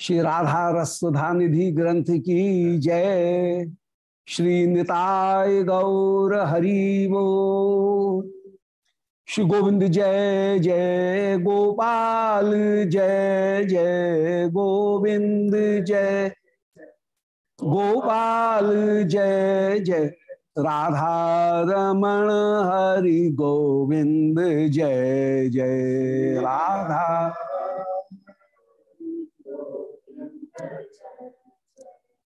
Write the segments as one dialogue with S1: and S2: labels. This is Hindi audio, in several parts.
S1: श्री राधा रसुधा निधि ग्रंथ की जय। श्री निताय गौर हरिवो श्री गोविंद जय जय गोपाल, जय जय गोविंद, जय गोपाल, जय जय राधा रमण हरि गोविंद, जय जय राधा।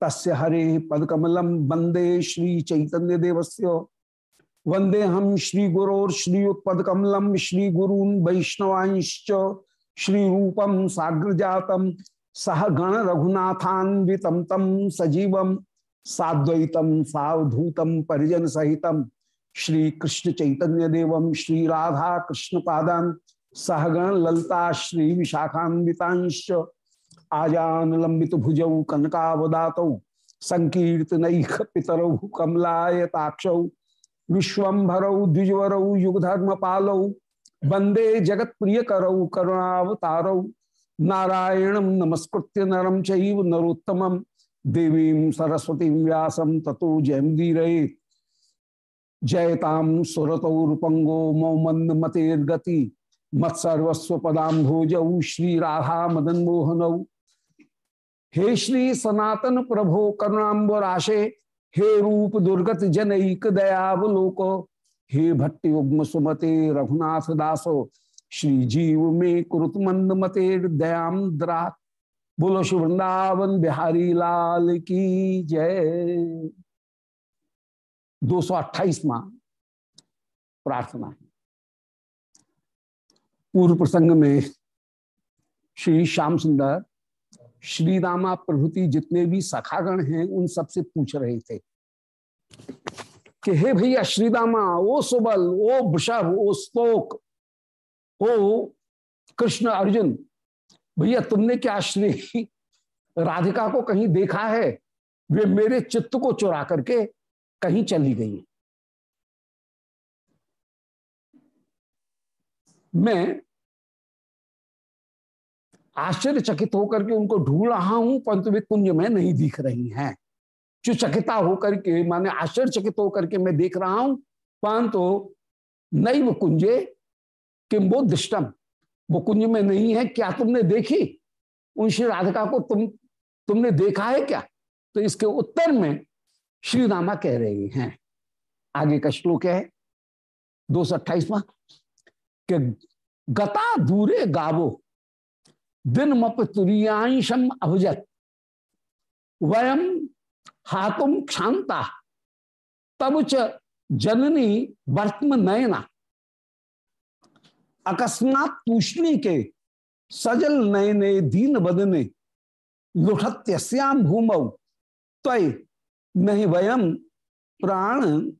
S1: तस्य हरे पदकमलम वंदे श्री चैतन्य देवस्य। वंदे हम श्री गुरोर श्री श्री गुरून वैष्णवांश्च। श्री रूपम साग्र जातम, सह गण रघुनाथान्वितम तम सजीवम साद्वैतम सावधूतम परिजन सहितम। श्री कृष्ण चैतन्य देवम श्री राधा कृष्ण पादान सहगण ललता श्री विशाखान्वितांश आजान लंबित भुजौ कनकावदात संकीर्तनैक पितरौ कमलायताक्ष विश्वभरौ द्विजवरौ युगधर्म पालौ वंदे जगत प्रिय करौ करुणावतारौ, नारायण नमस्कृत्य नरम चैव नरोत्तम, देवी सरस्वती व्यासम ततो जयमदीर जयताम सुरतौ रूपंगो मौमंद मतेर्गति मत्सर्वस्व पदाम्भोजौ श्री राधा मदन मोहनौ हे श्री सनातन प्रभो करुणाबराशे हे रूप दुर्गत जनईक दयावलोक, हे भट्ट युग्म सुमते रघुनाथ दासो, श्री जीव में कुरुत मंद मते दयाम द्रा। बोलो शिव वृंदावन बिहारी लाल की जय। दो सौ अट्ठाईसवा प्रार्थना है। पूर्व प्रसंग में श्री श्याम सुंदर श्री रामा प्रभृति जितने भी सखागण हैं, उन सबसे पूछ रहे थे। कि हे भैया श्री रामा ओ सुबल, ओ वृषभ, ओ स्तोक, ओ कृष्ण अर्जुन, भैया तुमने क्या श्री राधिका को कहीं देखा है? वे मेरे चित्त को चुरा करके कहीं चली गई। मैं आश्चर्यचकित होकर के उनको ढूंढ रहा हूँ, परंतु वे कुंज में नहीं दिख रही हैं। जो चकिता होकर के, माने आश्चर्यचकित होकर के मैं देख रहा हूँ, परंतु नई वो कुंजे कि वो दृष्टम। वो कुंज में नहीं है, क्या तुमने देखी? उन श्री राधिका को तुम, तुमने देखा है क्या? तो इसके उत्तर में श्री रामा कह रहे हैं। आगे का श्लोक है, दो सौ अट्ठाईसवा गता दूरे गावो दिन मप तुरियांशम अभुजत। वयम हातुम क्षांता तब च जननी वर्तम नयना अकस्मात तूषणी के सजल नयने दीन बदने लुठत्यश्याम भूमौ तय नहीं वयम प्राण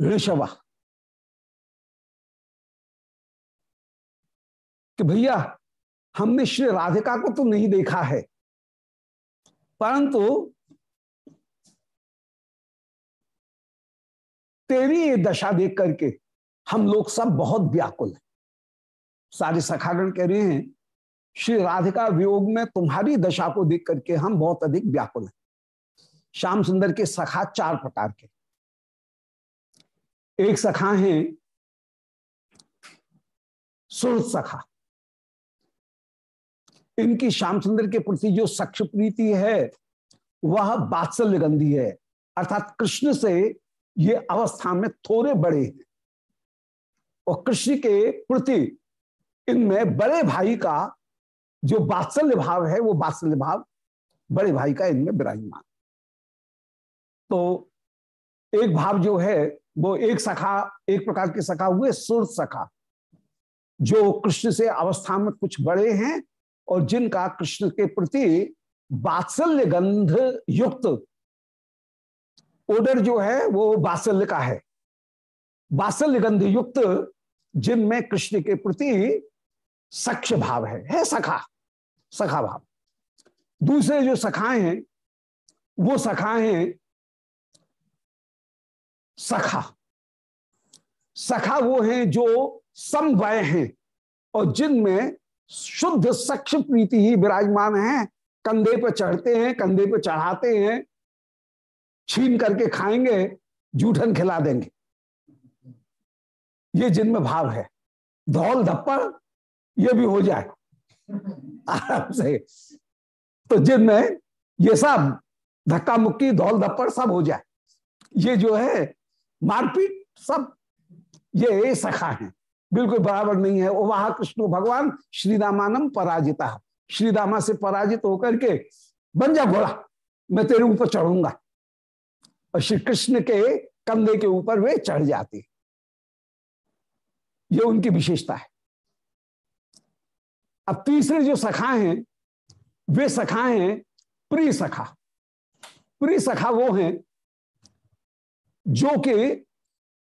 S1: ऋषवा। कि भैया हमने श्री राधिका को तो नहीं देखा है। परंतु तेरी ये दशा देख करके हम लोग सब बहुत व्याकुल हैं। सारे सखागण कह रहे हैं, श्री राधिका वियोग में तुम्हारी दशा को देख करके हम बहुत अधिक व्याकुल हैं। श्याम सुंदर के सखा चार प्रकार के। एक सखा है सुर सखा। इनकी श्यामचंद्र के प्रति जो सक्ष प्रीति है, वह बात्सल्य गंधी है। अर्थात कृष्ण से ये अवस्था में थोड़े बड़े हैं। और कृष्ण के प्रति इनमें बड़े भाई का जो बात्सल्य भाव है, वो बात्सल्य भाव बड़े भाई का इनमें विराजमान। तो एक भाव जो है, वो एक सखा, एक प्रकार के सखा हुए सुर सखा। जो कृष्ण से अवस्था में कुछ बड़े हैं और जिनका कृष्ण के प्रति बात्सल्य गंध युक्त ओडर जो है, वो बात्सल्य का है। बात्सल्य गंध युक्त जिनमें कृष्ण के प्रति सक्ष भाव है है सखा सखा भाव। दूसरे जो सखाए हैं, वो सखाए हैं सखा। सखा वो हैं जो समवय हैं और जिनमें शुद्ध सक्ष प्रीति ही विराजमान है। कंधे पर चढ़ते हैं, कंधे पर चढ़ाते हैं। छीन करके खाएँगे, जूठन खिला देंगे। ये जिनमें भाव है। धौल धप्पड़, ये भी हो जाए। आराम से। तो जिनमें ये सब, धक्का मुक्की, धौल धप्पड़ सब हो जाए। ये जो है, मारपीट सब, ये सखा है। बिल्कुल बराबर नहीं है। वो वह कृष्ण भगवान श्रीरामानम पराजिता श्री रामा से पराजित होकर के बन जा घोड़ा, मैं तेरे ऊपर चढ़ूँगा। और श्री कृष्ण के कंधे के ऊपर वे चढ़ जाते ये उनकी विशेषता है। अब तीसरे जो सखा हैं, वे सखा हैं प्रिय सखा। प्रिय सखा वो हैं जो कि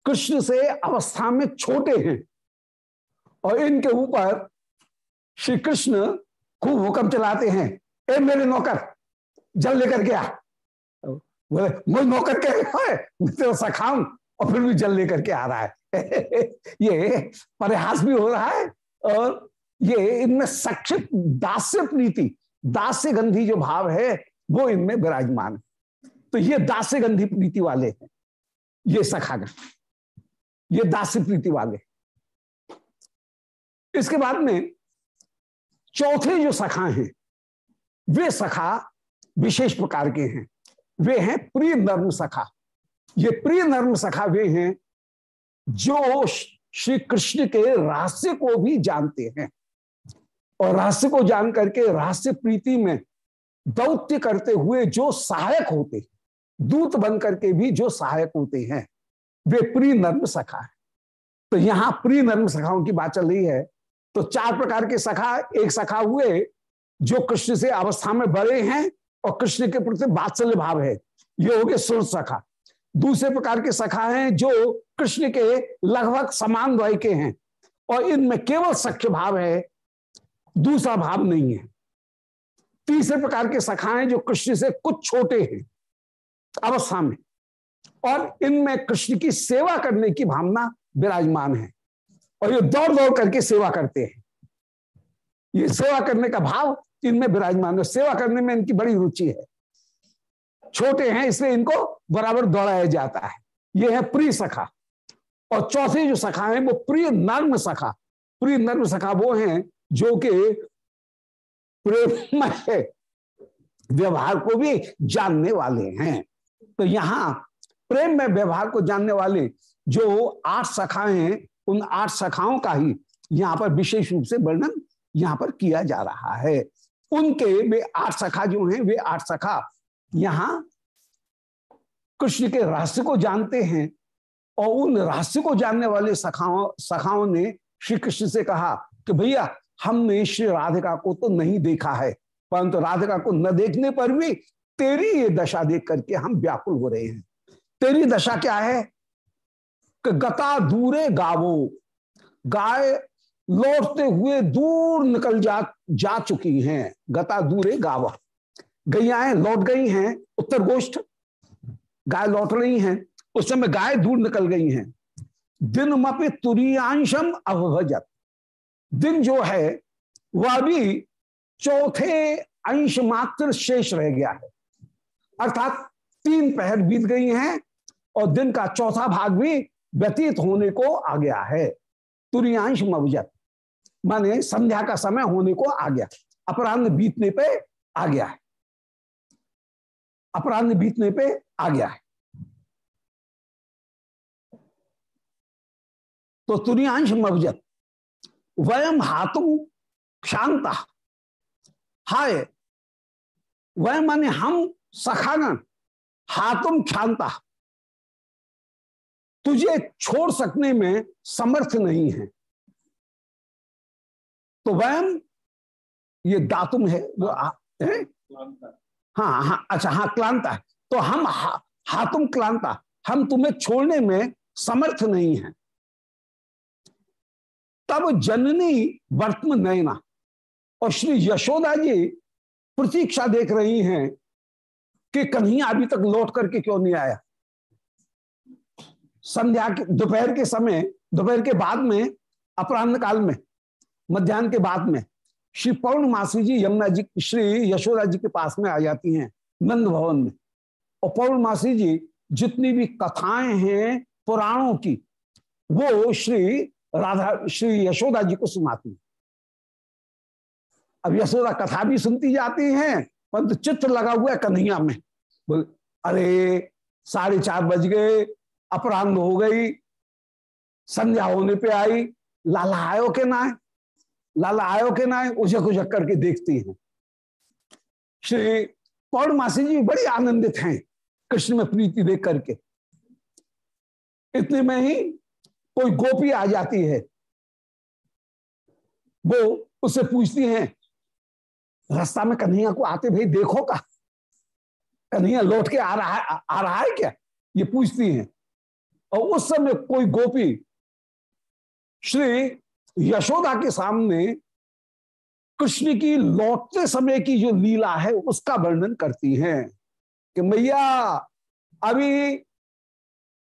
S1: कृष्ण से अवस्था में छोटे हैं। और इनके ऊपर श्री कृष्ण खूब हुक्म चलाते हैं। ए, मेरे नौकर, जल लेकर आ बोले, मुझ नौकर के है, मैं तेरा सखाऊं, और फिर भी जल लेकर के आ रहा है। ये प्रयास भी हो रहा है, और ये इनमें सक्षित दास्य प्रीति दास्य गंधी जो भाव है, वो इनमें विराजमान है। तो ये दास्य गंधी प्रीति वाले हैं, ये सखागण, ये दास्य प्रीति वाले। इसके बाद में चौथे जो सखा हैं, वे सखा विशेष प्रकार के हैं। वे हैं प्रिय नर्म सखा। ये प्रिय नर्म सखा वे हैं जो श्री कृष्ण के रहस्य को भी जानते हैं। और रहस्य को जान करके रहस्य प्रीति में दौत्य करते हुए जो सहायक होते दूत बन करके भी जो सहायक होते हैं, वे प्रिय नर्म सखा है। तो यहाँ प्रिय नर्म सखाओं की बात चल रही है तो चार प्रकार के सखा एक सखा हुए जो कृष्ण से अवस्था में बड़े हैं और कृष्ण के प्रति बात्सल्य भाव है। ये हो गए सुर सखा दूसरे प्रकार के सखा हैं जो कृष्ण के लगभग समान वय के हैं और इनमें केवल सख्य भाव है, दूसरा भाव नहीं है। तीसरे प्रकार के सखाएँ जो कृष्ण से कुछ छोटे हैं, अवस्था में, और इनमें कृष्ण की सेवा करने की भावना विराजमान है। और ये दौड़ दौड़ करके सेवा करते हैं। ये सेवा करने का भाव इनमें विराजमान है। सेवा करने में इनकी बड़ी रुचि है। छोटे हैं, इसलिए इनको बराबर दौड़ाया जाता है। ये है प्रिय सखा। और चौथे जो सखा है, वो प्रिय नर्म सखा। प्रिय नर्म सखा वो हैं जो कि प्रेम व्यवहार को भी जानने वाले हैं। तो यहाँ प्रेम में व्यवहार को जानने वाले जो आठ सखाएँ उन आठ सखाओं का ही यहाँ पर विशेष रूप से वर्णन यहाँ पर किया जा रहा है। उनके वे आठ सखा जो हैं, वे आठ सखा यहाँ कृष्ण के रहस्य को जानते हैं और उन रहस्य को जानने वाले सखाओं सखाओं ने श्री कृष्ण से कहा कि भैया, हमने श्री राधिका को तो नहीं देखा है, परंतु तो राधिका को न देखने पर भी तेरी ये दशा देख करके हम व्याकुल हो रहे हैं। तेरी दशा क्या है? कि गता दूरे गावो। गाय लौटते हुए दूर निकल जा जा चुकी हैं। गता दूरे गावा। गैयाएँ लौट गई हैं, उत्तर गोष्ठ। गाय लौट रही हैं। उस समय गाय दूर निकल गई हैं। दिन मपि तुरियांशम अभजत दिन जो है, वह भी चौथे अंश मात्र शेष रह गया है। अर्थात तीन पहर बीत गई हैं और दिन का चौथा भाग भी व्यतीत होने को आ गया है। तुरियांश मवजत, माने संध्या का समय होने को आ गया। अपराह्न बीतने पे आ गया है। अपराह्न बीतने पे आ गया है। तो तुरियांश मवजत, वयम हाथों शांता हाय वह माने हम सखागण हाथुम क्षांता। तुझे छोड़ सकने में समर्थ नहीं है। तो वह ये दातुम है वो है? हाँ हाँ अच्छा हाँ क्लांता है। तो हम हा, हाथुम क्लांता हम तुम्हें छोड़ने में समर्थ नहीं है। तब जननी वर्तम नयना। और श्री यशोदा जी प्रतीक्षा देख रही हैं कि कन्हैया अभी तक लौट करके क्यों नहीं आया? संध्या के, दोपहर के समय, दोपहर के बाद में, अपराह्न काल में मध्यान्ह के बाद में, श्री पौर्णमासी जी यमुना जी, श्री यशोदा जी के पास में आ जाती हैं नंद भवन में। और पौर्णमासी जी जितनी भी कथाएँ हैं पुराणों की, वो श्री राधा, श्री यशोदा जी को सुनाती है। अब यशोदा कथा भी सुनती जाती हैं, परंतु चित्र लगा हुआ है कन्हैया में। बोले, अरे, साढ़े चार बज गए अपराह्न हो गई, संध्या होने पे आई, लाला आयो के ना लाला आयो के ना उजक उजक करके देखती हैं। श्री पौर्णमासी जी बड़ी आनंदित हैं, कृष्ण में प्रीति देख करके। इतने में ही कोई गोपी आ जाती है। वो उससे पूछती हैं, रास्ता में कन्हैया को आते भाई देखो का? कन्हैया लौट के आ रहा है, आ रहा है क्या? ये पूछती हैं और उस समय कोई गोपी श्री यशोदा के सामने कृष्ण की लौटते समय की जो लीला है, उसका वर्णन करती हैं कि मैया, अभी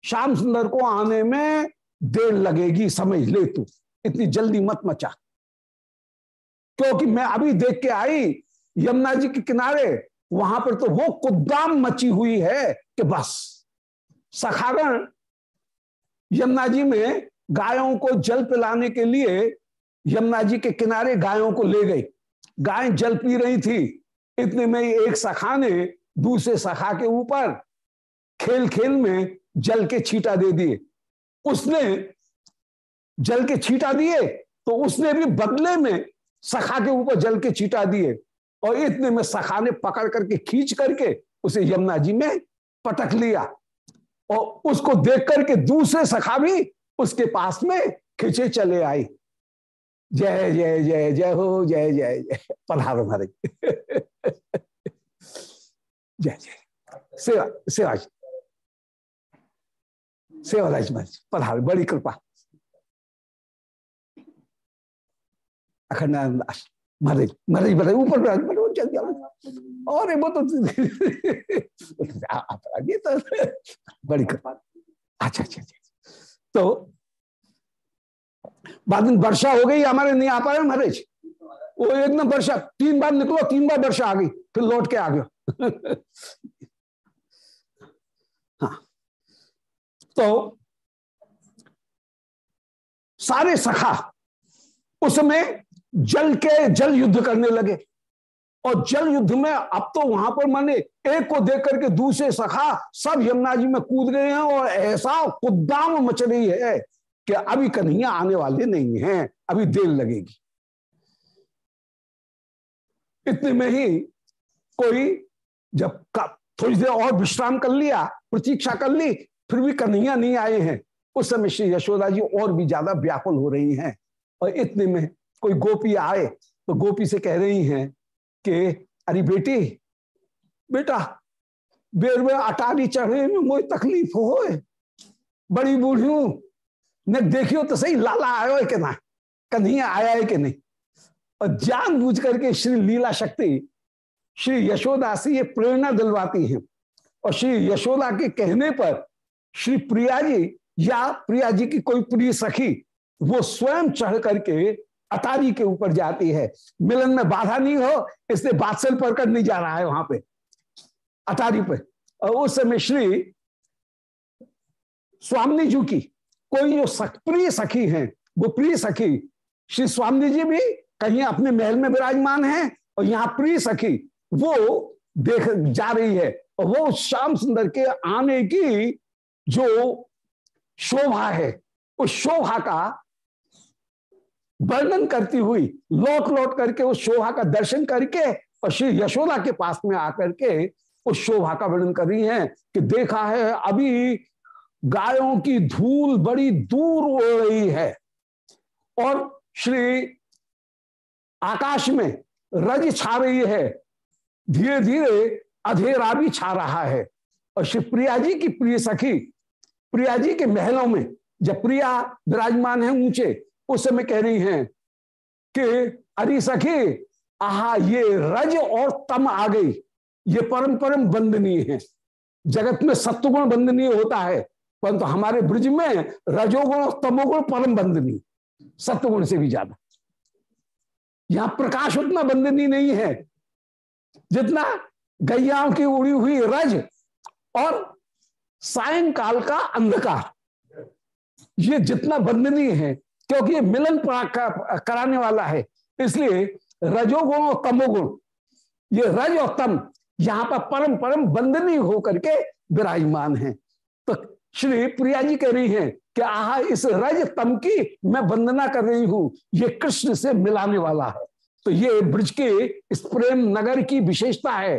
S1: श्याम सुंदर को आने में देर लगेगी समझ ले तू, इतनी जल्दी मत मचा। क्योंकि मैं अभी देख के आई, यमुना जी के किनारे, वहाँ पर तो वो कुदाम मची हुई है कि बस, सखागण यमुना जी में गायों को जल पिलाने के लिए यमुना जी के किनारे गायों को ले गई। गाय जल पी रही थी। इतने में एक सखा ने दूसरे सखा के ऊपर खेल खेल में जल के छीटा दे दिए। उसने जल के छीटा दिए तो उसने भी बदले में सखा के ऊपर जल के छीटा दिए और इतने में सखा ने पकड़ करके खींच करके उसे यमुना जी में पटक लिया। और उसको देख करके दूसरे सखा भी उसके पास में खिंचे चले आई जय जय जय जय हो, जय जय जय। पधारो महाराज जय जय। सेवा सेवा सेवा राज महाराज पधारो बड़ी कृपा। अखंडानंद ऊपर चल गया और वो तो ये तो बड़ी अच्छा अच्छा अच्छा। तो बाद में वर्षा हो गई, हमारे नहीं आ पाए महाराज वो एकदम वर्षा, तीन बार निकलो, तीन बार वर्षा आ गई, फिर लौट के आ गया। हाँ। तो सारे सखा उसमें जल के जल युद्ध करने लगे। और जल युद्ध में अब तो वहाँ पर माने एक को देख करके दूसरे सखा सब यमुना जी में कूद गए हैं और ऐसा कुदाम मच रही है कि अभी कन्हैया आने वाले नहीं हैं, अभी देर लगेगी। इतने में ही कोई जब थोड़ी देर और विश्राम कर लिया, प्रतीक्षा कर ली, फिर भी कन्हैया नहीं आए हैं। उस समय श्री यशोदा जी और भी ज़्यादा व्याकुल हो रही हैं। और इतने में कोई गोपी आए तो गोपी से कह रही हैं कि, अरे बेटी, बेटा, बेर में अटारी चढ़े में मोई तकलीफ़ हो बड़ी बूढ़ी हूँ, न देखियो तो सही लाला आयो है कि ना? कन्हैया आया है कि नहीं? और जान बूझ करके श्री लीला शक्ति, श्री यशोदा से ये प्रेरणा दिलवाती हैं। और श्री यशोदा के कहने पर श्री प्रिया जी, या प्रिया जी की कोई प्रिय सखी, वो स्वयं चढ़ करके अतारी के ऊपर जाती है। मिलन में बाधा नहीं हो, इसलिए पर कर नहीं जा रहा है वहाँ पे। अतारी पे। और उस समय श्री स्वामी जी की कोई जो प्रिय सखी हैं, वो प्रिय सखी, श्री स्वामी जी भी कहीं अपने महल में विराजमान हैं और यहाँ प्रिय सखी, वो देख जा रही है। और वो श्याम सुंदर के आने की जो शोभा है, उस शोभा का वर्णन करती हुई लौट लौट करके उस शोभा का दर्शन करके और श्री यशोदा के पास में आकर के उस शोभा का वर्णन कर रही हैं कि देखा है अभी गायों की धूल बड़ी दूर उड़ रही है। और श्री आकाश में रज छा रही है। धीरे धीरे अधेरा भी छा रहा है। और श्री प्रिया जी की प्रिय सखी प्रिया जी के महलों में जब प्रिया विराजमान है ऊँचे उस समय कह रही हैं कि, अरे सखी, आहा, ये रज और तम आ गई। ये परम परम बंदनीय है। जगत में सत्वगुण बंदनीय होता है, परंतु तो हमारे ब्रज में रजोगुण और तमोगुण परम बंदनीय सत्वगुण से भी ज़्यादा। यहाँ प्रकाश उतना बंदनीय नहीं है, जितना गैयाओं की उड़ी हुई रज और सायंकाल का अंधकार। ये जितना बंदनीय है क्योंकि ये मिलन कराने वाला है। इसलिए रजोगुण और तमोगुण ये रज और तम, यहाँ पर परम परम बंदनी होकर के विराजमान है। तो श्री प्रिया जी कह रही हैं कि आह, इस रज, तम की मैं वंदना कर रही हूँ, ये कृष्ण से मिलाने वाला है। तो ये ब्रज के इस प्रेम नगर की विशेषता है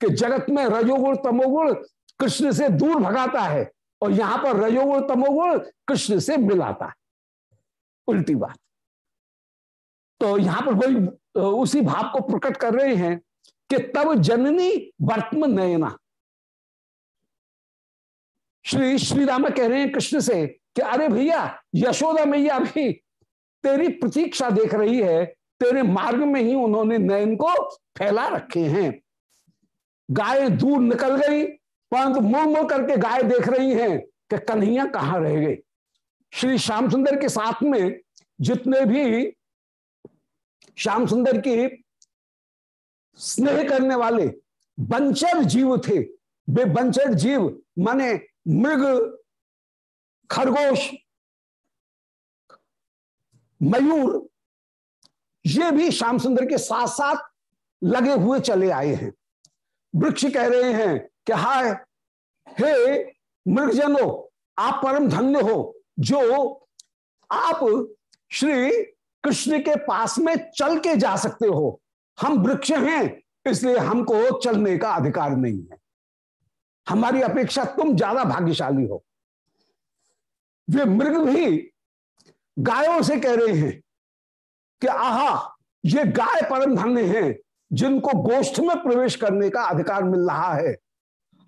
S1: कि जगत में रजोगुण तमोगुण कृष्ण से दूर भगाता है और यहाँ पर रजोगुण तमोगुण कृष्ण से मिलाता है। उल्टी बात। तो यहाँ पर वही उसी भाव को प्रकट कर रहे हैं कि तब जननी वर्तमान नयना श्री श्री राम कह रहे हैं कृष्ण से कि अरे भैया, यशोदा मैया भी तेरी प्रतीक्षा देख रही है, तेरे मार्ग में ही उन्होंने नयन को फैला रखे हैं। गाय दूर निकल गई, परंतु मुड़ मुड़ करके गाय देख रही हैं कि कन्हैया कहाँ रह गए श्री श्याम सुंदर के साथ में जितने भी श्याम सुंदर की स्नेह करने वाले बंचर जीव थे, वे बंचर जीव माने मृग, खरगोश, मयूर, ये भी श्याम सुंदर के साथ साथ लगे हुए चले आए हैं। वृक्ष कह रहे हैं कि हाय, हे मृगजनो, आप परम धन्य हो जो आप श्री कृष्ण के पास में चल के जा सकते हो। हम वृक्ष हैं, इसलिए हमको चलने का अधिकार नहीं है। हमारी अपेक्षा तुम ज़्यादा भाग्यशाली हो। वे मृग भी गायों से कह रहे हैं कि आहा, ये गाय परम धन्य हैं, जिनको गोष्ठ में प्रवेश करने का अधिकार मिल रहा है।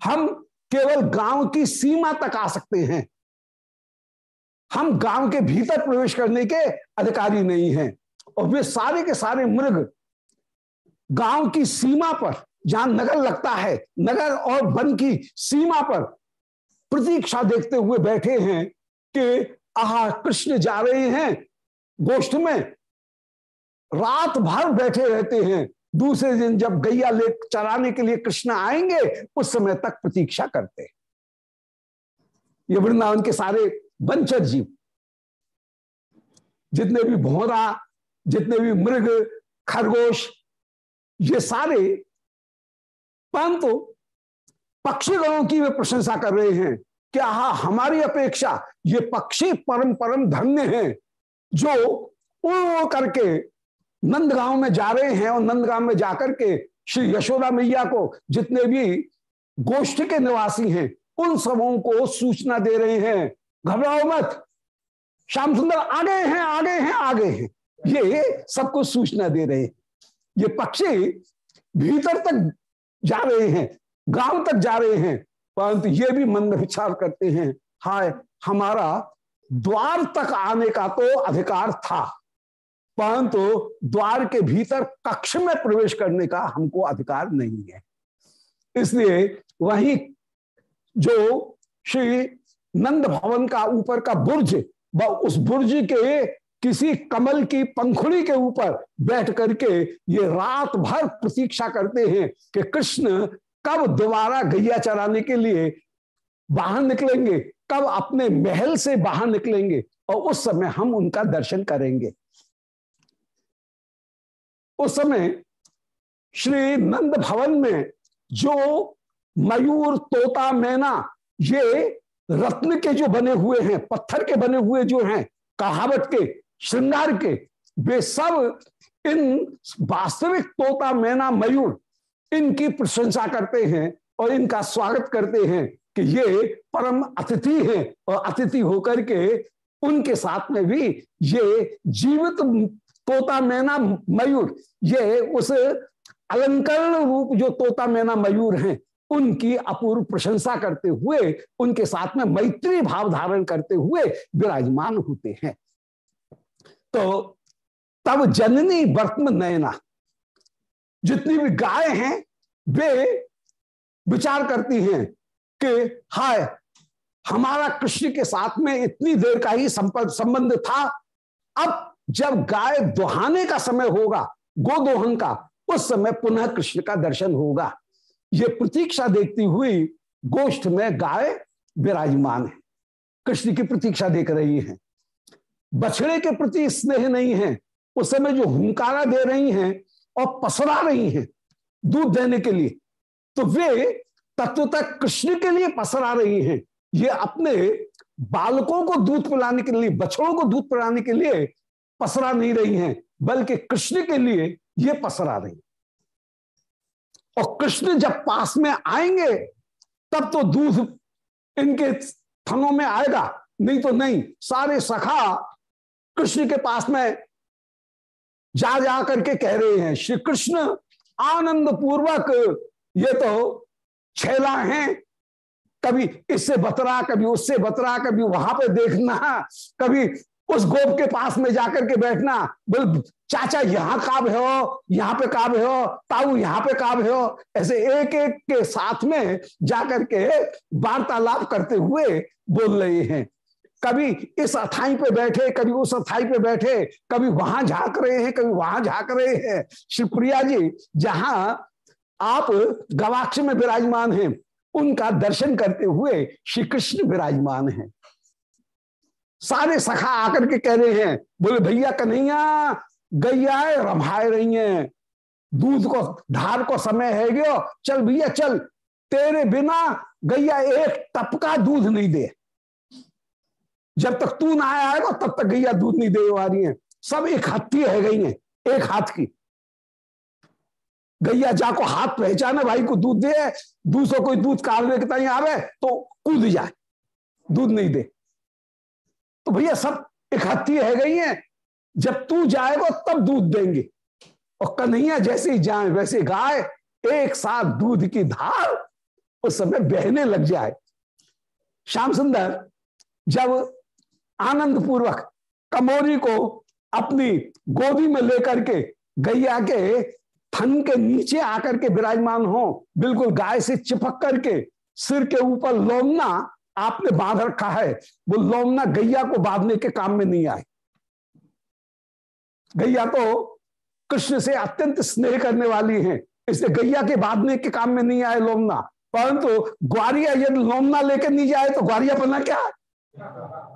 S1: हम केवल गाँव की सीमा तक आ सकते हैं। हम गाँव के भीतर प्रवेश करने के अधिकारी नहीं हैं। और वे सारे के सारे मृग गाँव की सीमा पर, जहाँ नगर लगता है, नगर और वन की सीमा पर प्रतीक्षा देखते हुए बैठे हैं कि, आह, कृष्ण जा रहे हैं। गोष्ठ में रात भर बैठे रहते हैं। दूसरे दिन जब गैया ले चराने के लिए कृष्ण आएँगे, उस समय तक प्रतीक्षा करते ये वृंदावन के सारे वंचर जीव। जितने भी भोरा, जितने भी मृग, खरगोश, ये सारे, परंतु पक्षीगणों की वे प्रशंसा कर रहे हैं कि हा हमारी अपेक्षा ये पक्षी परम परम धन्य हैं, जो उड़ करके नंदगांव में जा रहे हैं और नंदगांव में जाकर के श्री यशोदा मैया को जितने भी गोष्ठ के निवासी हैं, उन सबों को सूचना दे रहे हैं घबराओ मत। श्याम सुंदर, आगे हैं आगे हैं आगे हैं। ये सबको सूचना दे रहे ये पक्षी भीतर तक जा रहे हैं, गाँव तक जा रहे हैं, परंतु ये भी मन में विचार करते हैं, हाय, हमारा द्वार तक आने का तो अधिकार था, परंतु द्वार के भीतर कक्ष में प्रवेश करने का हमको अधिकार नहीं है। इसलिए वही जो श्री नंद भवन का ऊपर का बुर्ज व उस बुर्ज के किसी कमल की पंखुड़ी के ऊपर बैठ करके ये रात भर प्रतीक्षा करते हैं कि कृष्ण कब दोबारा गैया चराने के लिए बाहर निकलेंगे, कब अपने महल से बाहर निकलेंगे और उस समय हम उनका दर्शन करेंगे। उस समय श्री नंद भवन में जो मयूर, तोता, मैना, ये रत्न के जो बने हुए हैं, पत्थर के बने हुए जो हैं, कहावत के, श्रृंगार के, वे सब इन वास्तविक तोता, मैना, मयूर, इनकी प्रशंसा करते हैं और इनका स्वागत करते हैं कि ये परम अतिथि हैं और अतिथि होकर के उनके साथ में भी ये जीवित तोता, मैना, मयूर, ये उस अलंकरण रूप जो तोता, मैना, मयूर हैं उनकी अपूर्व प्रशंसा करते हुए, उनके साथ में मैत्री भाव धारण करते हुए विराजमान होते हैं। तो तब जननी वर्तम नयना, जितनी भी गाय हैं, वे विचार करती हैं कि, हाय, हमारा कृष्ण के साथ में इतनी देर का ही संपर्क, संबंध था। अब जब गाय दोहाने का समय होगा गोदोहन का, उस समय पुनः कृष्ण का दर्शन होगा। ये प्रतीक्षा देखती हुई गोष्ठ में गाय विराजमान है। कृष्ण की प्रतीक्षा देख रही है। बछड़े के प्रति स्नेह नहीं है। उस समय जो हुंकारा दे रही हैं और पसरा रही हैं दूध देने के लिए तो वे तत्वतः कृष्ण के लिए पसरा रही हैं। ये अपने बालकों को दूध पिलाने के लिए, बछड़ों को दूध पिलाने के लिए पसरा नहीं रही हैं, बल्कि कृष्ण के लिए ये पसरा रही और कृष्ण जब पास में आएँगे, तब तो दूध इनके थनों में आएगा। नहीं तो नहीं, सारे सखा कृष्ण के पास में जा जा करके कह रहे हैं, श्री कृष्ण आनंद पूर्वक ये तो छेला हैं। कभी इससे बतरा, कभी उससे बतरा, कभी वहाँ पे देखना, कभी उस गोप के पास में जाकर के बैठना। बोल, चाचा, यहाँ काब हो यहाँ पे काब हो ताऊ, यहाँ पे काब हो ऐसे एक एक के साथ में जाकर के वार्तालाप करते हुए बोल रहे हैं। कभी इस अथाई पे बैठे, कभी उस अथाई पे बैठे, कभी वहाँ झाँक रहे हैं, कभी वहाँ झाँक रहे हैं। शिवप्रिया जी, जहाँ आप गवाक्ष में विराजमान हैं, उनका दर्शन करते हुए श्री कृष्ण विराजमान हैं। सारे सखा आकर के कह रहे हैं, बोले, भैया कन्हैया, गैया रमाए रही हैं। दूध को, धार को समय है गयो। चल भैया, चल। तेरे बिना गैया एक टपका दूध नहीं दे। जब तक तू ना आएगा, तब तक गैया दूध नहीं दे आ रही है। सब एक हत्ती है गई है, एक हाथ की। गैया जाको हाथ पहचाने, भाई को दूध दे। दूसरों कोई दूध काटने के तई आवे तो कूद जाए। दूध नहीं दे। तो भैया सब इकट्ठी है गई हैं। जब तू जाएगा, तब दूध देंगे। और कन्हैया जैसे ही जाए, वैसे गाय, एक साथ दूध की धार उस समय बहने लग जाए। श्याम सुंदर, जब आनंद पूर्वक कमोरी को अपनी गोदी में लेकर के गैया के थन के नीचे आकर के विराजमान हो, बिल्कुल गाय से चिपक करके सिर के ऊपर लोमना आपने बाँध रखा है, वो लोमना गैया को बांधने के काम में नहीं आए। गैया तो कृष्ण से अत्यंत स्नेह करने वाली हैं, इसलिए गैया के बांधने के काम में नहीं आए लोमना। परंतु ग्वारिया यदि लोमना लेकर नहीं जाए तो ग्वारिया बनना क्या?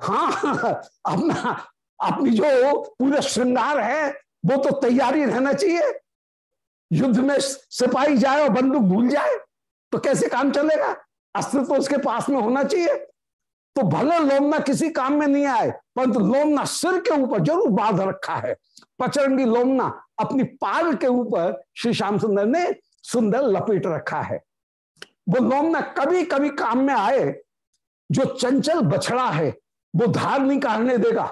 S1: हाँ अपना, अपनी जो पूरा श्रृंगार है, वो तो तैयारी रहना चाहिए। युद्ध में सिपाही जाए और बंदूक भूल जाए तो कैसे काम चलेगा? अस्त्र तो उसके पास में होना चाहिए। तो भले लोमना किसी काम में नहीं आए, परंतु लोमना सिर के ऊपर ज़रूर बाँध रखा है। पचरंगी लोमना अपनी पाग के ऊपर श्री श्याम सुंदर ने सुंदर लपेट रखा है। वो लोमना कभी कभी काम में आए, जो चंचल बछड़ा है, वो धार नहीं काटने देगा।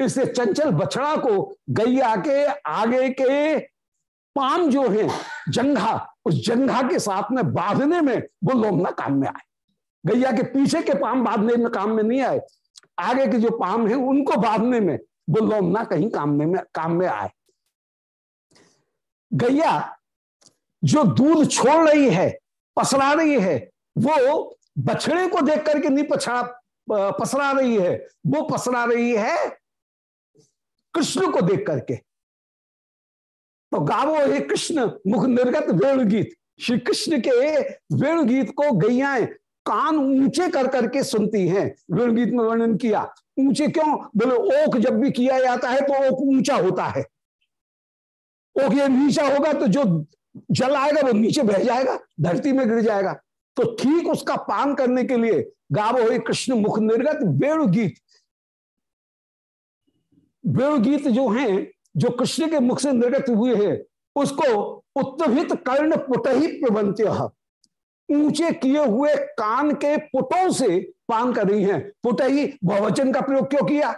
S1: इसलिए चंचल बछड़ा को गैया के आगे के पाम जो है, जंघा उस जंघा के साथ में बांधने में वो लोमना काम में आए। गैया के पीछे के पाम बांधने में काम में नहीं आए। आगे के जो पाम है, उनको बांधने में वो लोमना कहीं काम में काम में आए। गैया जो दूध छोड़ रही है, पसरा रही है, वो बछड़े को देख करके नहीं पछड़ा पसरा रही है। वो पसरा रही है कृष्ण को देख करके। तो गावो हे कृष्ण, मुख निर्गत वेणु गीत श्री कृष्ण के वेणु गीत को गैयाएँ कान ऊँचे कर करके सुनती हैं। वेणु गीत में वर्णन किया, ऊँचे क्यों? बोले, ओक जब भी किया जाता है तो ओक ऊँचा होता है। ओक ये नीचा होगा तो जो जल आएगा वो नीचे बह जाएगा, धरती में गिर जाएगा। तो ठीक उसका पान करने के लिए गावो हो कृष्ण, मुख निर्गत वेणु गीत वेणु गीत जो हैं जो कृष्ण के मुख से निर्गत हुए हैं, उसको उत्तभित कर्ण पुट ही प्रबंत ऊँचे किए हुए कान के पुटों से पान कर रही हैं। पुट ही बहुवचन का प्रयोग क्यों किया?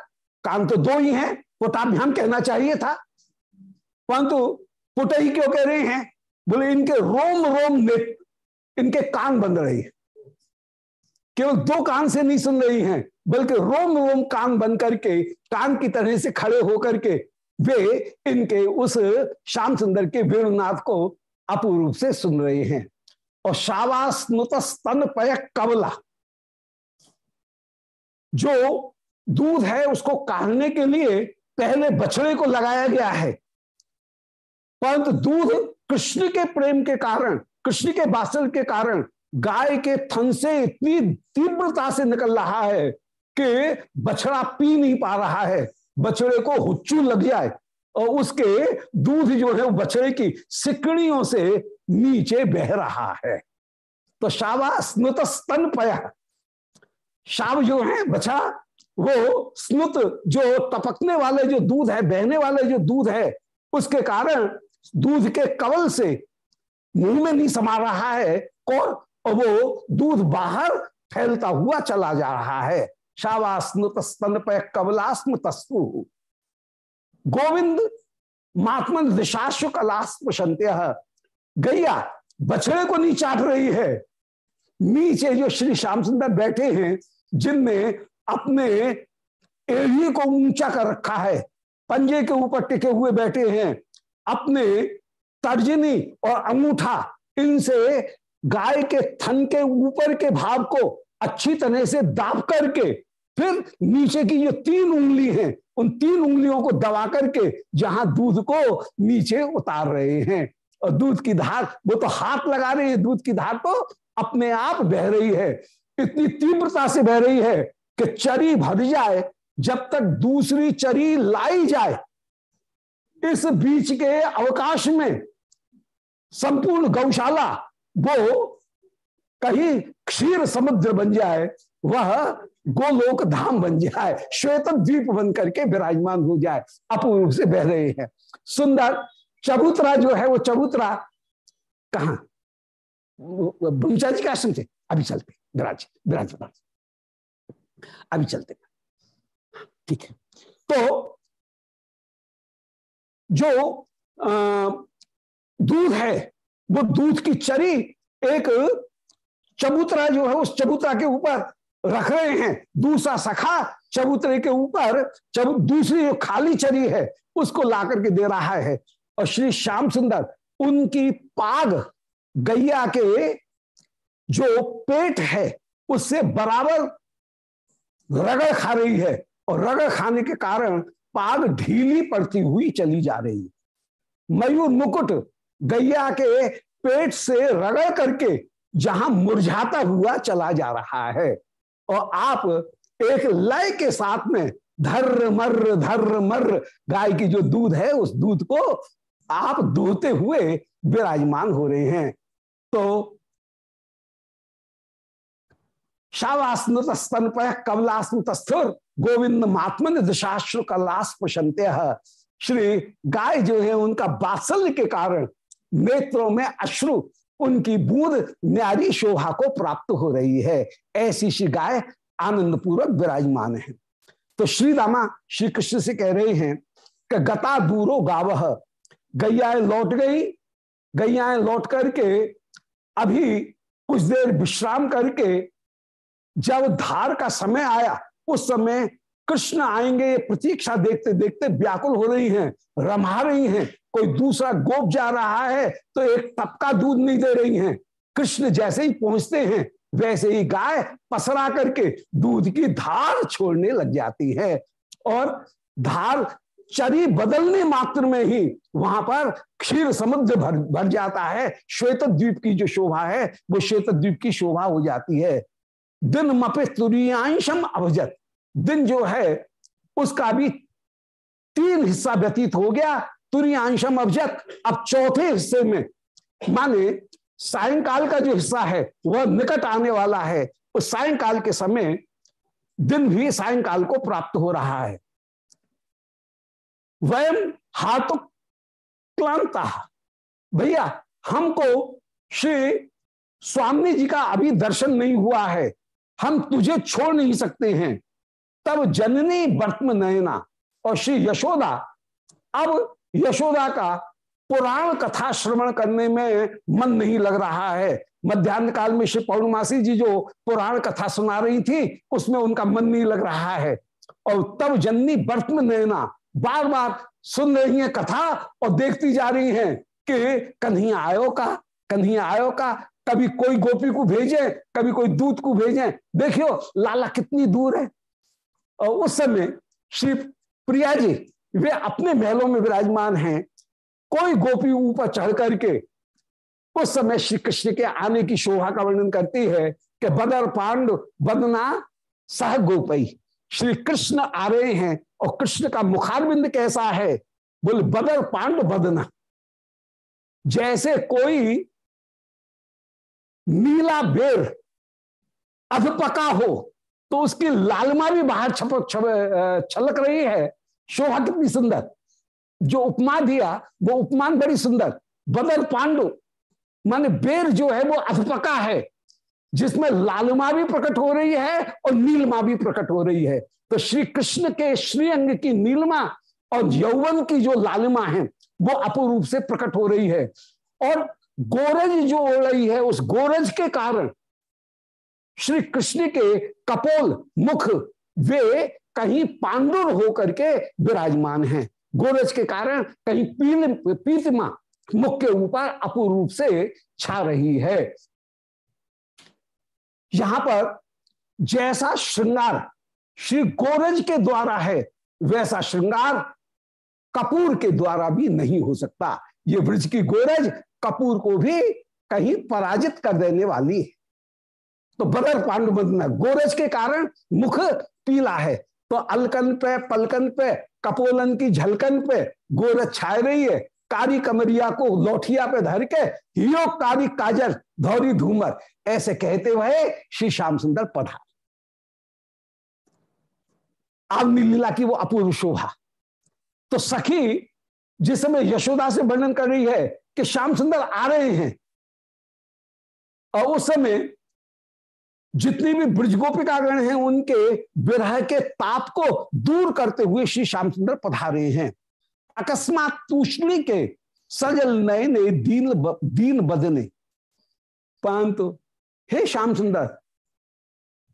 S1: कान तो दो ही हैं, पुटाभ्याम कहना चाहिए था। परंतु पुट ही क्यों कह रहे हैं? बोले, इनके रोम रोम ने इनके कान बंद रही। है केवल दो कान से नहीं सुन रही हैं, बल्कि रोम रोम कान बंद करके, कान की तरह से खड़े होकर के वे इनके उस श्याम सुंदर के वेणुनाथ को अपूर्व से सुन रहे हैं। और शावास स्तन पय कबला जो दूध है उसको काढ़ने के लिए पहले बछड़े को लगाया गया है। परंतु दूध कृष्ण के प्रेम के कारण, कृष्ण के बासल के कारण गाय के थन से इतनी तीव्रता से निकल रहा है कि बछड़ा पी नहीं पा रहा है। बछड़े को हुच्चू लग जाए और उसके दूध जो है बछड़े की सिकड़ियों से नीचे बह रहा है। तो शावा स्नुत स्तन पया। शाव जो है बछा वो स्नुत जो टपकने वाले जो दूध है, बहने वाले जो दूध है, उसके कारण दूध के कवल से मुँह में नहीं समा रहा है और वो दूध बाहर फैलता हुआ चला जा रहा है। शावास्नुत स्तन पे कबलास्म तस्तु गोविंद महात्मन दिशाशु कलास्म शंत्य गैया, बछड़े को नहीं चाट रही है। नीचे जो श्री श्याम सुंदर बैठे हैं, जिनने अपने एड़ी को ऊँचा कर रखा है, पंजे के ऊपर टिके हुए बैठे हैं, अपने तर्जनी और अंगूठा इनसे गाय के थन के ऊपर के भाव को अच्छी तरह से दाब करके फिर नीचे की जो तीन उंगली हैं, उन तीन उंगलियों को दबा करके जहाँ दूध को नीचे उतार रहे हैं। और दूध की धार, वो तो हाथ लगा रही है, दूध की धार तो अपने आप बह रही है। इतनी तीव्रता से बह रही है कि चरी भर जाए, जब तक दूसरी चरी लाई जाए। इस बीच के अवकाश में संपूर्ण गौशाला, वो कहीं क्षीर समुद्र बन जाए, वह गोलोक धाम बन जाए श्वेत द्वीप बन करके विराजमान हो जाए, अपूर्व से बह रहे हैं। सुंदर चबूतरा जो है, वो चबूतरा कहा? जी का अभी चलते विराज विराज अभी चलते ठीक है। तो जो दूध है, वो दूध की चरी एक चबूतरा जो है, उस चबूतरा के ऊपर रख रहे हैं। दूसरा सखा चबूतरे के ऊपर चबू दूसरी जो खाली चरी है, उसको ला करके दे रहा है। और श्री श्याम सुंदर, उनकी पाग गैया के जो पेट है, उससे बराबर रगड़ खा रही है। और रगड़ खाने के कारण पाग ढीली पड़ती हुई चली जा रही है। मयूर मुकुट गैया के पेट से रगड़ करके जहाँ मुरझाता हुआ चला जा रहा है। और आप एक लय के साथ में धर्र मर्र धर्र मर्र गाय की जो दूध है, उस दूध को आप दूहते हुए विराजमान हो रहे हैं। तो शावास्मृत स्तन पर कमलास्मृत स्थिर गोविंद महात्मन दिशाश्रु कलाश प्रशंत्य श्री गाय जो है, उनका बात्सल्य के कारण नेत्रों में अश्रु उनकी बूंद न्यारी शोभा को प्राप्त हो रही है। ऐसी श्री गाय आनंद पूर्वक विराजमान है। तो श्री रामा श्री कृष्ण से कह रहे हैं कि गता दूरो गावह गैयाएँ लौट गई। गैयाएँ लौट करके अभी कुछ देर विश्राम करके जब धार का समय आया, उस समय कृष्ण आएँगे, ये प्रतीक्षा देखते देखते व्याकुल हो रही हैं, रमा रही हैं, कोई दूसरा गोप जा रहा है तो एक तपका दूध नहीं दे रही हैं। कृष्ण जैसे ही पहुँचते हैं, वैसे ही गाय पसरा करके दूध की धार छोड़ने लग जाती है। और धार चरी बदलने मात्र में ही वहाँ पर क्षीर समुद्र भर भर जाता है। श्वेत द्वीप की जो शोभा है, वो श्वेत द्वीप की शोभा हो जाती है। दिन मपे तुरियांशम अवजत दिन जो है, उसका भी तीन हिस्सा व्यतीत हो गया, तुरियांशम अवजत अब चौथे हिस्से में, माने सायंकाल का जो हिस्सा है, वह निकट आने वाला है। उस सायंकाल के समय, दिन भी सायंकाल को प्राप्त हो रहा है। वयम हाथ क्लांता। भैया, हमको श्री स्वामी जी का अभी दर्शन नहीं हुआ है। हम तुझे छोड़ नहीं सकते हैं। तब जननी वर्तम नयना और श्री यशोदा, अब यशोदा का पुराण कथा श्रवण करने में मन नहीं लग रहा है। मध्यान्ह काल में श्री पौर्णमासी जी जो पुराण कथा सुना रही थी, उसमें उनका मन नहीं लग रहा है। और तब जननी वर्तम नैना बार बार सुन रही है कथा और देखती जा रही हैं कि कन्हैया आयो का, कन्हैया आयो का, कभी कोई गोपी को भेजे, कभी कोई दूत को भेजे। देखियो, लाला कितनी दूर है। और उस समय श्री प्रिया जी, वे अपने महलों में विराजमान हैं। कोई गोपी ऊपर चढ़ करके उस समय श्री कृष्ण के आने की शोभा का वर्णन करती है कि बदर पांड, बदना, सह गोपई श्री कृष्ण आ रहे हैं और कृष्ण का मुखारबिंद कैसा है? बोले, बदर पांड, बदना। जैसे कोई नीला बेर अधपका हो तो उसकी लालमा भी बाहर छप छलक रही है। शोभा कितनी सुंदर। जो उपमा दिया, वो उपमान बड़ी सुंदर। बदर पांडु, माने बेर जो है, वो अधपका है, जिसमें लालमा भी प्रकट हो रही है और नीलमा भी प्रकट हो रही है। तो श्री कृष्ण के श्रीअंग की नीलमा और यौवन की जो लालिमा है, वो अपूर्व से प्रकट हो रही है। और गोरज जो हो रही है, उस गोरज के कारण श्री कृष्ण के कपोल मुख, वे कहीं पांडुर होकर के विराजमान हैं। गोरज के कारण कहीं पील, पीतमा मुख के ऊपर अपूर्व रूप से छा रही है। यहाँ पर जैसा श्रृंगार श्री गोरज के द्वारा है, वैसा श्रृंगार कपूर के द्वारा भी नहीं हो सकता। ये ब्रज की गोरज कपूर को भी कहीं पराजित कर देने वाली है तो बदर पांडुबंधना गोरज के कारण मुख पीला है। तो अलकन पे, पलकन पे, कपोलन की झलकन पे गोरज छाए रही है। कारी कमरिया को लोठिया पे धर के हियो कारी काजल, धौरी धूमर, ऐसे कहते हुए श्री श्याम सुंदर पधार। आग्नि लीला की वो अपूर्व शोभा। तो सखी, जिस समय यशोदा से वर्णन कर रही है कि श्याम सुंदर आ रहे हैं, और उस समय जितनी भी ब्रजगोपिकागण हैं उनके विरह के ताप को दूर करते हुए श्री श्याम सुंदर पधारे हैं। अकस्मात तूषणी के सजल नए ने दीन ब, दीन बदने परंतु हे श्याम सुंदर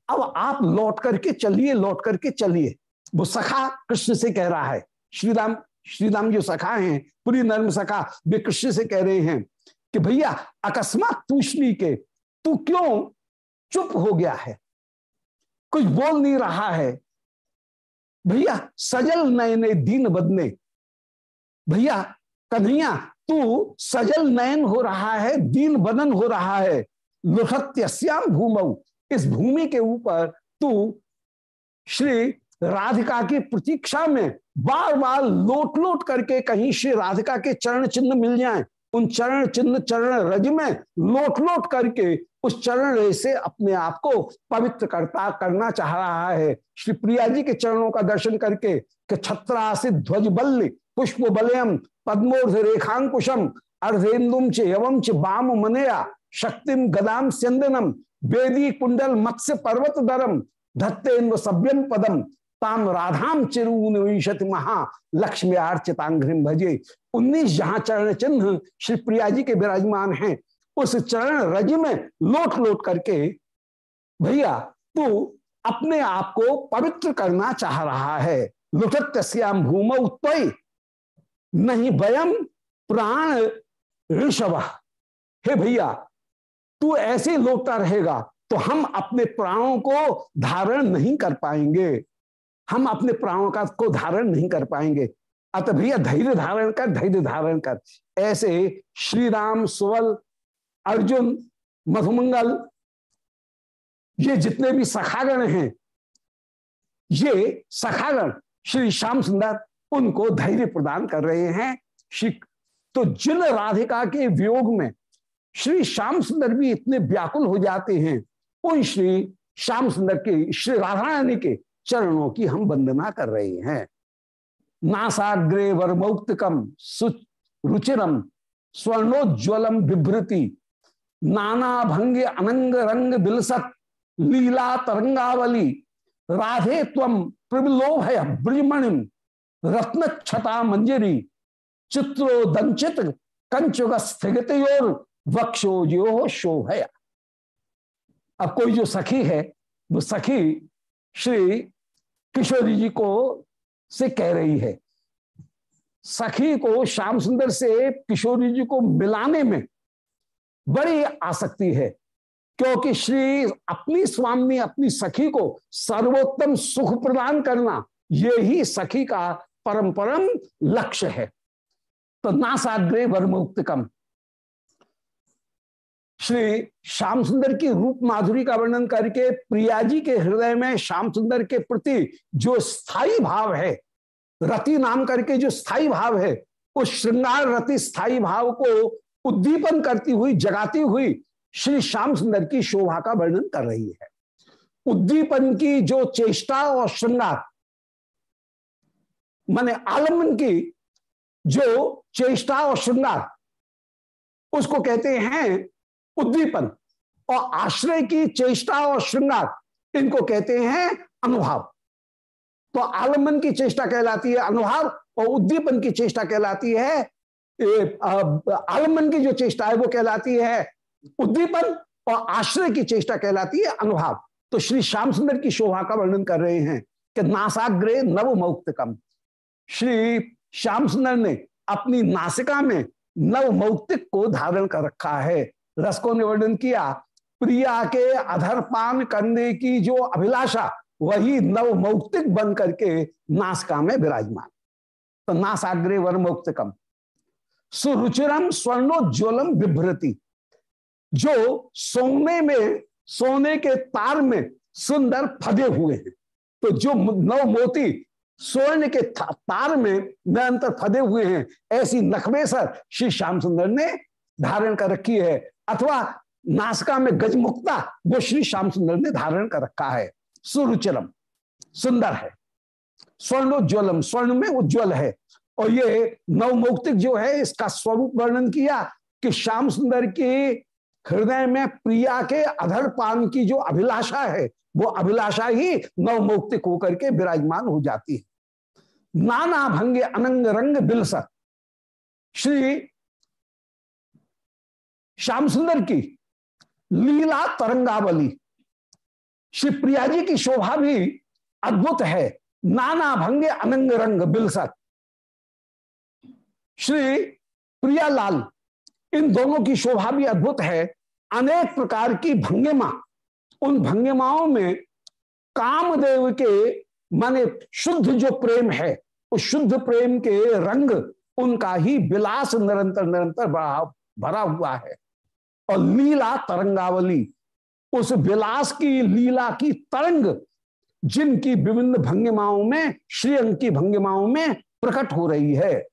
S1: अब आप लौट करके चलिए लौट करके चलिए। वो सखा कृष्ण से कह रहा है श्री श्रीराम श्रीराम जो सखा हैं पूरी नर्म सखा वे कृष्ण से कह रहे हैं कि भैया अकस्मात तूषणी के तू क्यों चुप हो गया है। कुछ बोल नहीं रहा है। भैया, सजल नयने दीन बदने। भैया, कन्हैया, तू सजल नयन हो रहा है, दीन बदन हो रहा है। लुठत्यश्याम भूमऊ इस भूमि के ऊपर तू श्री राधिका की प्रतीक्षा में बार बार लोट लोट करके कहीं श्री राधिका के चरण चिन्ह मिल जाएँ। उन चरण चिन्ह चरण रज में लोट लोट करके उस चरण से अपने आप को पवित्र करता करना चाह रहा है। श्री प्रिया जी के चरणों का दर्शन करके कि छत्रासी ध्वज बल्ल पुष्प बलयम पद्मोर्ध रेखांकुशम अर्धेन्दुम च यवम च बाम मनया शक्तिम गदाम स्यंदनम वेदी कुंडल मत्स्य पर्वत दरम धत्तेन्द्र सभ्यम पदम ताम राधाम चिरून विंशति महा लक्ष्मी आर्चितांग्रिम भजे। उन्नीस जहाँ चरण चिन्ह श्री प्रिया जी के विराजमान हैं उस चरण रज में लोट लोट करके, भैया, तू अपने आप को पवित्र करना चाह रहा है। लुटत्याम भूम उत्पय नहीं वयम प्राण ऋषभ। हे भैया, तू ऐसे लोटता रहेगा तो हम अपने प्राणों को धारण नहीं कर पाएँगे। हम अपने प्राणों का को धारण नहीं कर पाएँगे। अतः भैया, धैर्य धारण कर, धैर्य धारण कर। ऐसे श्री राम सुवल अर्जुन, मधुमंगल, ये जितने भी सखागण हैं, ये सखागण श्री श्याम सुंदर उनको धैर्य प्रदान कर रहे हैं। श्री तो जिन राधिका के वियोग में श्री श्याम सुंदर भी इतने व्याकुल हो जाते हैं, उन श्री श्याम सुंदर के, श्री राधा रानी के चरणों की हम वंदना कर रहे हैं। नासाग्रे वर्मौक्तकम रुचिरम स्वर्णोज्वलम विभृति नाना भंग अनंग रंग बिलसत, लीला तरंगावली, राधे तम प्रलोभ ब्रजमणिम रत्न छता मंजरी, चित्रो दंचित कंचुग स्थित वक्षोजो शोभया। अब कोई जो सखी है, वो सखी श्री किशोरी जी को से कह रही है। सखी को श्याम सुंदर से किशोरी जी को मिलाने में बड़ी आसक्ति है, क्योंकि श्री अपनी स्वामी, अपनी सखी को सर्वोत्तम सुख प्रदान करना, ये ही सखी का परम परम लक्ष्य है। तो नासाग्रे वर्मुक्तकम। श्री श्याम सुंदर की रूप माधुरी का वर्णन करके प्रिया जी के हृदय में श्याम सुंदर के प्रति जो स्थायी भाव है, रति नाम करके जो स्थायी भाव है, उस श्रृंगार रति स्थायी भाव को उद्दीपन करती हुई, जगाती हुई श्री श्याम सुंदर की शोभा का वर्णन कर रही है। उद्दीपन की जो चेष्टा और श्रृंगार, माने आलमन की जो चेष्टा और श्रृंगार, उसको कहते हैं उद्दीपन और आश्रय की चेष्टा और श्रृंगार, इनको कहते हैं अनुभाव। तो आलंबन की चेष्टा कहलाती है अनुभाव और उद्दीपन की चेष्टा कहलाती है आलंबन की जो चेष्टा है, वो कहलाती है उद्दीपन और आश्रय की चेष्टा कहलाती है अनुभाव। तो श्री श्याम सुंदर की शोभा का वर्णन कर रहे हैं कि नासाग्रे नव मौक्तकम श्री श्याम सुंदर ने अपनी नासिका में नव मौक्तिक को धारण कर रखा है। रस को निवर्णन किया, प्रिया के अधर पान करने की जो अभिलाषा, वही नव मौक्तिक बन करके नासका में विराजमान। तो नासाग्रे वर मौक्तिकम सुरुचिरम स्वर्णोज्वलम विभ्रति जो सोने में, सोने के तार में सुंदर फदे हुए हैं। तो जो नव मोती स्वर्ण के तार में निरंतर फदे हुए हैं, ऐसी नखमेसर श्री श्याम सुंदर ने धारण कर रखी है। अथवा नासका में गजमुक्ता, वो श्री श्याम सुंदर ने धारण कर रखा है। सुरुचिरम, सुंदर है। स्वर्णोज्वलम स्वर्ण में उज्ज्वल है। और ये नवमौक्तिक जो है, इसका स्वरूप वर्णन किया कि श्याम सुंदर के हृदय में प्रिया के अधर पान की जो अभिलाषा है, वो अभिलाषा ही नवमौक्तिक होकर के विराजमान हो जाती है। नाना भंगे अनंग रंग बिलसत श्री श्याम सुंदर की लीला तरंगावली। श्री प्रिया जी की शोभा भी अद्भुत है। नाना भंगे अनंग रंग बिलसत श्री प्रियालाल, इन दोनों की शोभा भी अद्भुत है। अनेक प्रकार की भंगिमा। उन भंगिमाओं में कामदेव के माने शुद्ध जो प्रेम है, उस शुद्ध प्रेम के रंग उनका ही विलास निरंतर निरंतर भरा हुआ है। और लीला तरंगावली, उस विलास की लीला की तरंग, जिनकी विभिन्न भंगिमाओं में, श्रीअंग की भंगिमाओं में प्रकट हो रही है।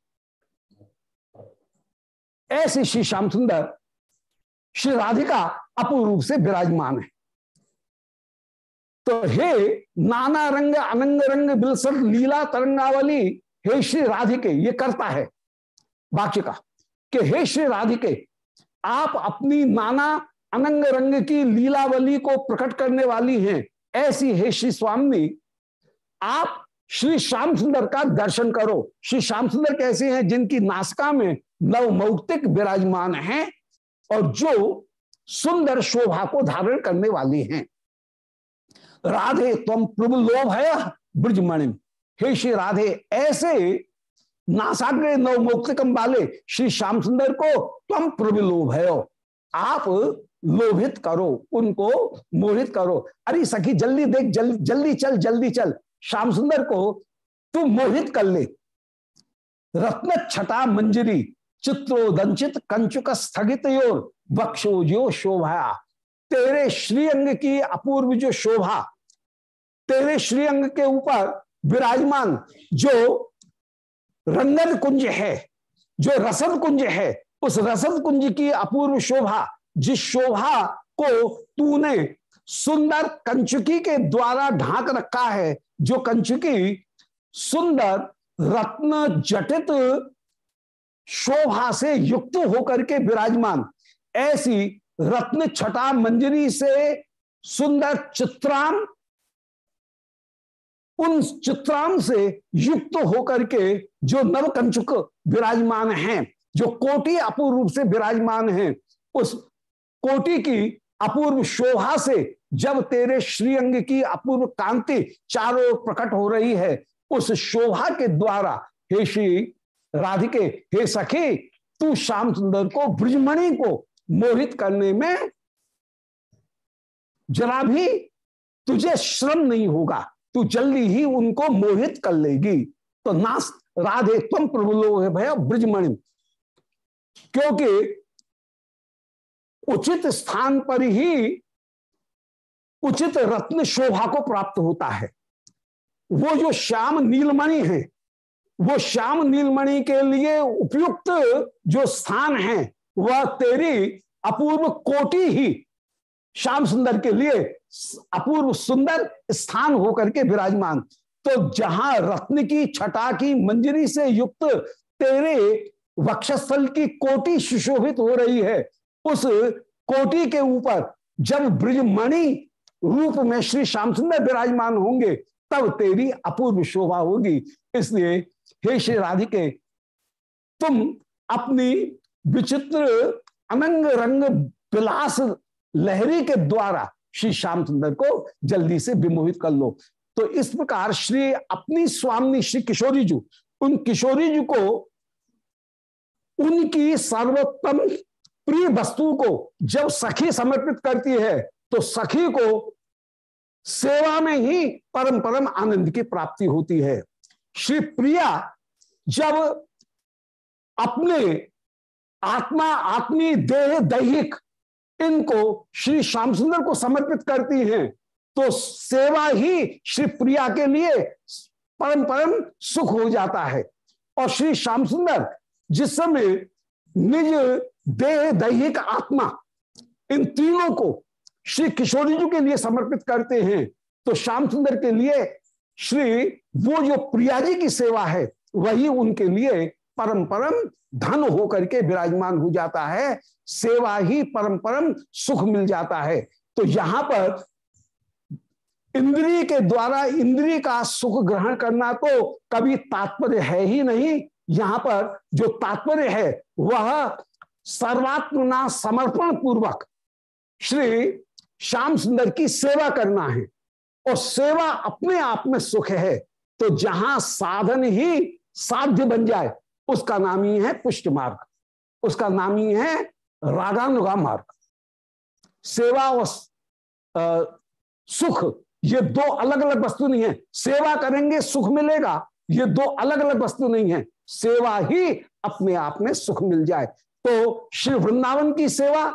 S1: ऐसे श्री श्याम सुंदर श्री राधिका अपूर्व रूप से विराजमान है। तो हे नाना रंग, अनंग रंग, बिलसर, लीला, तरंगावली, हे श्री राधिके, ये करता है वाक्य का कि हे श्री राधिके, आप अपनी नाना अनंग रंग की लीलावली को प्रकट करने वाली हैं। ऐसी हे श्री स्वामी, आप श्री श्याम सुंदर का दर्शन करो। श्री श्याम सुंदर कैसे हैं? जिनकी नासका में नवमौक्तिक विराजमान हैं और जो सुंदर शोभा को धारण करने वाली हैं। राधे तुम प्रभु लोभ है ब्रजमणि हे श्री राधे, ऐसे नासाग्र नवमुक्तिकम वाले श्री श्याम सुंदर को तुम प्रविलोभ है। आप लोभित करो, उनको मोहित करो। अरे सखी, जल्दी देख, जल्दी जल्दी चल जल्दी चल। श्याम सुंदर को तू मोहित कर ले। रत्न छटा मंजरी चित्रोदंचित कंचुक स्थगित योर, बक्षो जो शोभा। तेरे श्रीअंग की अपूर्व जो शोभा, तेरे श्रीअंग के ऊपर विराजमान जो रंगन कुंज है, जो रसद कुंज है, उस रसद कुंज की अपूर्व शोभा, जिस शोभा को तूने सुंदर कंचुकी के द्वारा ढांक रखा है, जो कंचुकी सुंदर रत्न जटित शोभा से युक्त होकर के विराजमान। ऐसी रत्न छटा मंजरी से सुंदर चित्राम, उन चित्राम से युक्त होकर के जो नव कंचुक विराजमान हैं, जो कोटि अपूर्व रूप से विराजमान हैं, उस कोटि की अपूर्व शोभा से जब तेरे श्रीअंग की अपूर्व कांति चारों प्रकट हो रही है, उस शोभा के द्वारा हे श्री राधिके, हे सखी, तू श्याम सुंदर को, ब्रजमणि को मोहित करने में जरा भी तुझे श्रम नहीं होगा। तू जल्दी ही उनको मोहित कर लेगी। तो नास, राधे, तुम प्रभुलो है भैया, ब्रजमणि। क्योंकि उचित स्थान पर ही उचित रत्न शोभा को प्राप्त होता है। वो जो श्याम, नीलमणि है वो श्याम नीलमणि के लिए उपयुक्त जो स्थान है, वह तेरी अपूर्व कोटि ही श्याम सुंदर के लिए अपूर्व सुंदर स्थान होकर के विराजमान। तो जहाँ रत्न की छटा की मंजरी से युक्त तेरे वक्षस्थल की कोटि सुशोभित हो रही है, उस कोटि के ऊपर जब ब्रिजमणि रूप में श्री श्याम सुंदर विराजमान होंगे, तब तेरी अपूर्व शोभा होगी। इसलिए हे श्री राधिके, तुम अपनी विचित्र अनंग रंग विलास लहरी के द्वारा श्री श्याम सुंदर को जल्दी से विमोहित कर लो। तो इस प्रकार श्री अपनी स्वामी श्री किशोरी जी, उन किशोरी जी को, उनकी सर्वोत्तम प्रिय वस्तु को जब सखी समर्पित करती है तो सखी को सेवा में ही परम परम आनंद की प्राप्ति होती है। श्री प्रिया जब अपने आत्मा, आत्मी, देह, दैहिक, इनको श्री श्याम सुंदर को समर्पित करती हैं तो सेवा ही श्री प्रिया के लिए परम परम सुख हो जाता है। और श्री श्याम सुंदर जिस समय निज देह, दैहिक, आत्मा, इन तीनों को श्री किशोरी जी के लिए समर्पित करते हैं तो श्याम सुंदर के लिए श्री, वो जो प्रिया जी की सेवा है, वही उनके लिए परम परम धन होकर के विराजमान हो जाता है। सेवा ही परम परम सुख मिल जाता है। तो यहाँ पर इंद्रिय के द्वारा इंद्रिय का सुख ग्रहण करना तो कभी तात्पर्य है ही नहीं। यहाँ पर जो तात्पर्य है, वह सर्वात्मना समर्पण पूर्वक श्री श्याम सुंदर की सेवा करना है। और सेवा अपने आप में सुख है तो जहाँ साधन ही साध्य बन जाए, उसका नाम ही है पुष्ट मार्ग। उसका नाम ही है रागानुगा मार्ग। सेवा और सुख, ये दो अलग अलग वस्तु नहीं है। सेवा करेंगे, सुख मिलेगा, ये दो अलग अलग वस्तु नहीं है। सेवा ही अपने आप में सुख मिल जाए। तो श्री वृंदावन की सेवा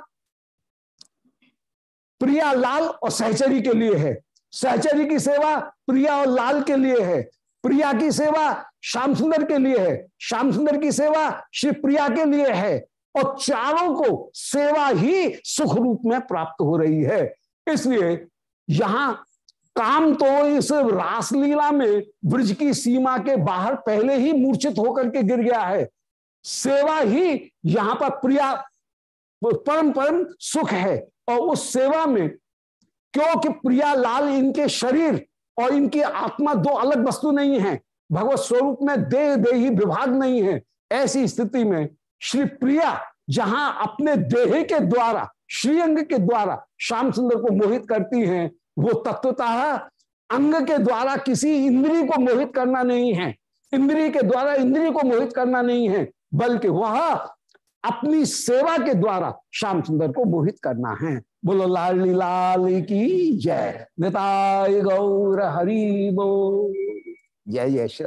S1: प्रिया लाल और सहचरी के लिए है। सहचरी की सेवा प्रिया और लाल के लिए है। प्रिया की सेवा श्याम सुंदर के लिए है। श्याम सुंदर की सेवा श्री प्रिया के लिए है। और चारों को सेवा ही सुख रूप में प्राप्त हो रही है। इसलिए यहाँ काम तो इस रासलीला में ब्रज की सीमा के बाहर पहले ही मूर्छित होकर के गिर गया है। सेवा ही यहाँ पर प्रिया परम परम सुख है। और उस सेवा में क्योंकि प्रिया लाल इनके शरीर और इनकी आत्मा दो अलग वस्तु नहीं है। भगवत स्वरूप में देह, देही विभाग नहीं है। ऐसी स्थिति में श्री प्रिया जहाँ अपने देह के द्वारा, श्रीअंग के द्वारा श्याम सुंदर को मोहित करती हैं, वो तत्वतः अंग के द्वारा किसी इंद्री को मोहित करना नहीं है। इंद्री के द्वारा इंद्री को मोहित करना नहीं है, बल्कि वह अपनी सेवा के द्वारा श्याम सुंदर को मोहित करना है। बोलो लाली लाल की जय। निताय गौर हरि बो जय जय श्री